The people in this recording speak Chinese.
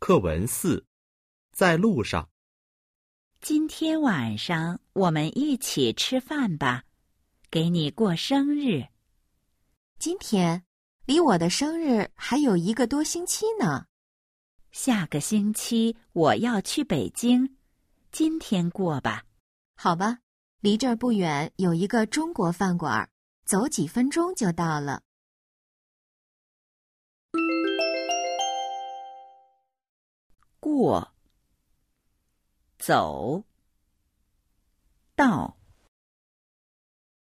课文四，在路上。今天晚上我们一起吃饭吧，给你过生日。今天离我的生日还有一个多星期呢。下个星期我要去北京，今天过吧。好吧，离这儿不远有一个中国饭馆，走几分钟就到了。过，走，到。